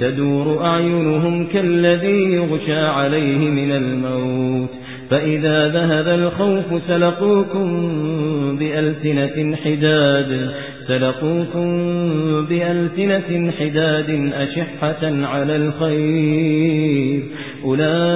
تدور أعينهم كالذي يغشى عليه من الموت فإذا ذهب الخوف سلقوكم بألسنة حداد سلقوكم بألسنة حداد أشحة على الخير أولئك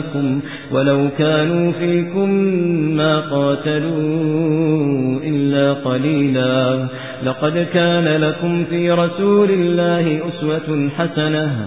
أنبائكم ولو كانوا فيكم ما قاتلوا إلا قليلا لقد كان لكم في رسول الله أسوة حسنة